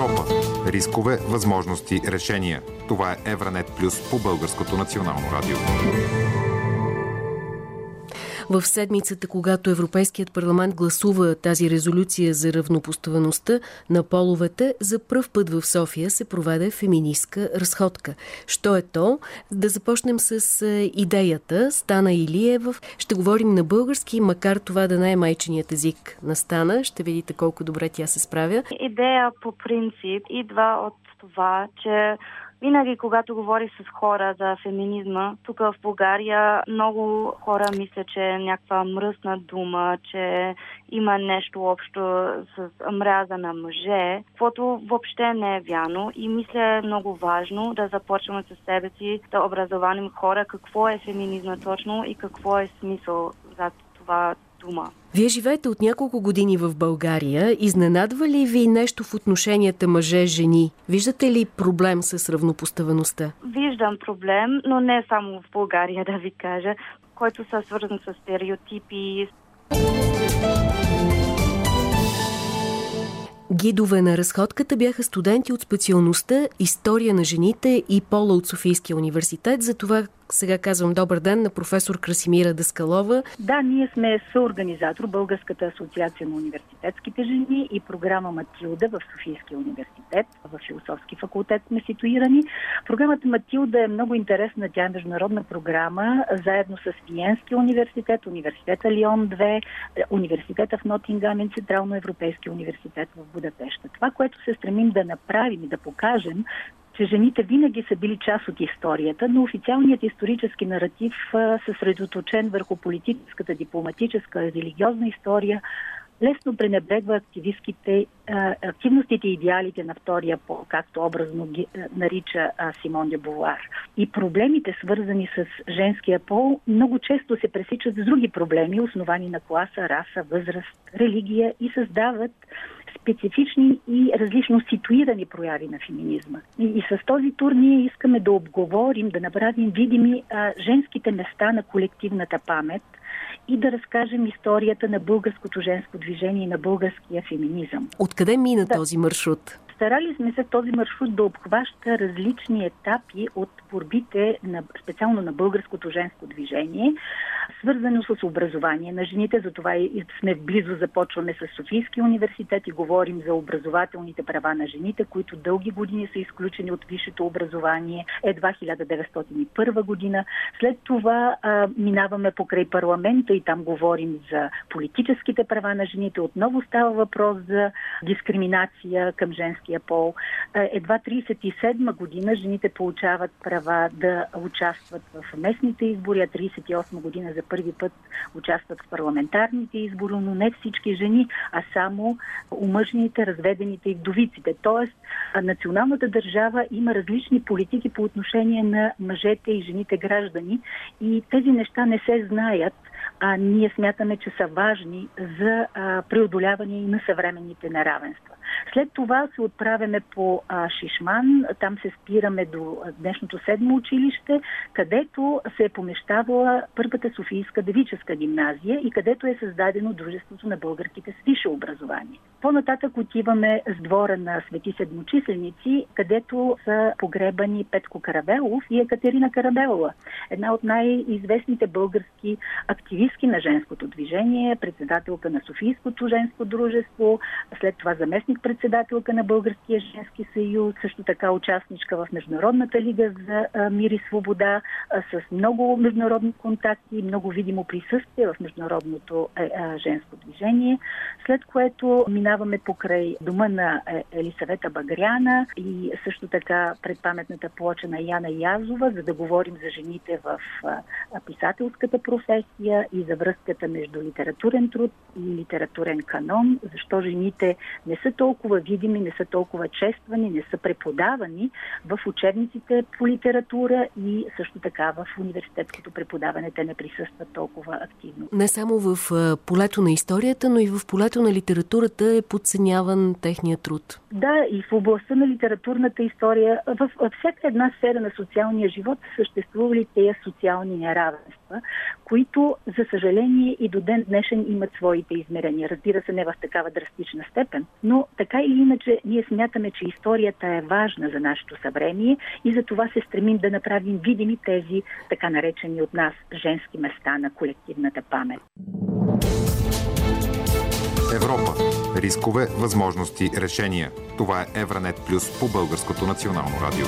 Европа. Рискове, възможности, решения. Това е Евранет Плюс по Българското национално радио. В седмицата, когато Европейският парламент гласува тази резолюция за равнопоставеността на половете, за пръв път в София се проведе феминистка разходка. Що е то? Да започнем с идеята. Стана Илиева. Ще говорим на български, макар това да не е майченият език на Стана. Ще видите колко добре тя се справя. Идея по принцип идва от това, че винаги, когато говори с хора за феминизма, тук в България много хора мислят, че е някаква мръсна дума, че има нещо общо с мряза на мъже, което въобще не е вярно и мисля е много важно да започваме с себе си да образованим хора какво е феминизма точно и какво е смисъл за това дума. Вие живеете от няколко години в България. Изненадва ли ви нещо в отношенията мъже-жени? Виждате ли проблем с равнопоставеността? Виждам проблем, но не само в България, да ви кажа, който са свързан с стереотипи. Гидове на разходката бяха студенти от специалността История на жените и пола от Софийския университет. За това сега казвам добър ден на професор Красимира Даскалова. Да, ние сме съорганизатор Българската асоциация на университетските жени и програма Матилда в Софийския университет. В философски факултет сме ситуирани. Програмата Матилда е много интересна. Тя е международна програма, заедно с Виенския университет, университета Лион 2, университета в Нотингам и Централно Европейски университет в Будапешта. Това, което се стремим да направим и да покажем, че жените винаги са били част от историята, но официалният исторически наратив съсредоточен върху политическата, дипломатическа, религиозна история, лесно пренебрегва активистските, активностите и идеалите на втория пол, както образно ги нарича Симон де Бувар. И проблемите, свързани с женския пол, много често се пресичат с други проблеми, основани на класа, раса, възраст, религия и създават специфични и различно ситуирани прояви на феминизма. И, и с този тур ние искаме да обговорим, да направим видими а, женските места на колективната памет и да разкажем историята на българското женско движение и на българския феминизъм. Откъде мина да. този маршрут? Старали сме се този маршрут да обхваща различни етапи от борбите на, специално на българското женско движение, свързано с образование на жените. Затова и сме близо започваме с Софийския университет и говорим за образователните права на жените, които дълги години са изключени от висшето образование, едва 1901 година. След това а, минаваме покрай парламента и там говорим за политическите права на жените. Отново става въпрос за дискриминация към женския пол. Едва 37 година жените получават права да участват в местните избори, а 38 година за първи път участват в парламентарните избори, но не всички жени, а само омъжните, разведените и вдовиците. Тоест, националната държава има различни политики по отношение на мъжете и жените граждани и тези неща не се знаят а ние смятаме, че са важни за а, преодоляване и на съвременните неравенства. След това се отправяме по а, Шишман, там се спираме до днешното седмо училище, където се е помещавала първата Софийска девическа гимназия и където е създадено Дружеството на българките с висше образование. По-нататък отиваме с двора на Свети Седмочисленици, където са погребани Петко Карабелов и Екатерина Карабелова, една от най-известните български активистки на женското движение, председателка на Софийското женско дружество, след това заместник председателка на Българския женски съюз, също така участничка в Международната лига за мир и свобода, с много международни контакти много видимо присъствие в международното женско движение, след което минаваме покрай дома на е, Елисавета Багряна и също така пред паметната плоча на Яна Язова, за да говорим за жените в писателската професия и за връзката между литературен труд и литературен канон, защо жените не са толкова видими, не са толкова чествани, не са преподавани в учебниците по литература и също така в университетското преподаване те не присъстват толкова активно. Не само в полето на историята, но и в полето на литературата е подценяван техния труд? Да, и в областта на литературната история, в, във всяка една сфера на социалния живот съществували тези социални неравенства, които, за съжаление, и до ден днешен имат своите измерения. Разбира се, не в такава драстична степен, но така или иначе ние смятаме, че историята е важна за нашето съвремие и за това се стремим да направим видими тези така наречени от нас женски места на колективната памет. Европа. Рискове, възможности, решения. Това е Евранет Плюс по Българското национално радио.